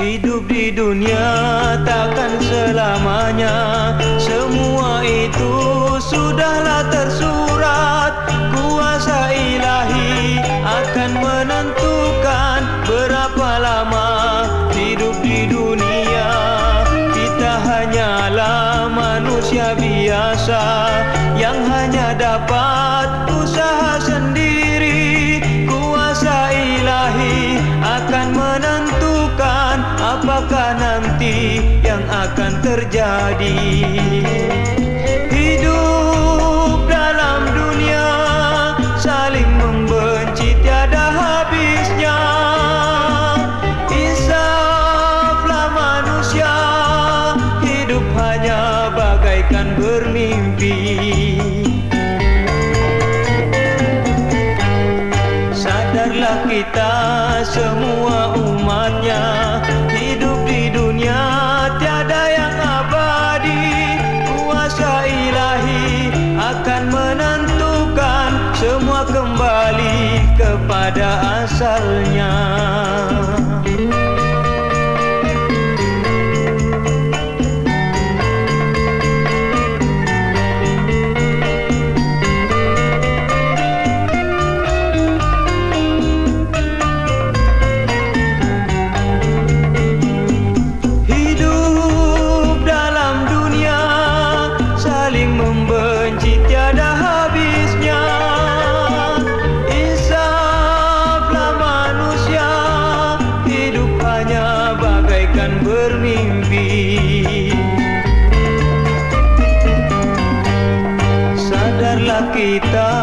Hidup di dunia takkan selamanya. Semua itu sudahlah tersurat. Kuasa ilahi akan menentukan Berapa lama hidup di dunia. Kita hanyalah manusia biasa Yang hanya dapat terjadi? Hidup dalam dunia saling membenci tiada habisnya. Insaflah manusia hidup hanya bagaikan bermimpi. Sadarlah kita semua umatnya kembali kepada asalnya hanya bagaikan bermimpi. Sadarlah kita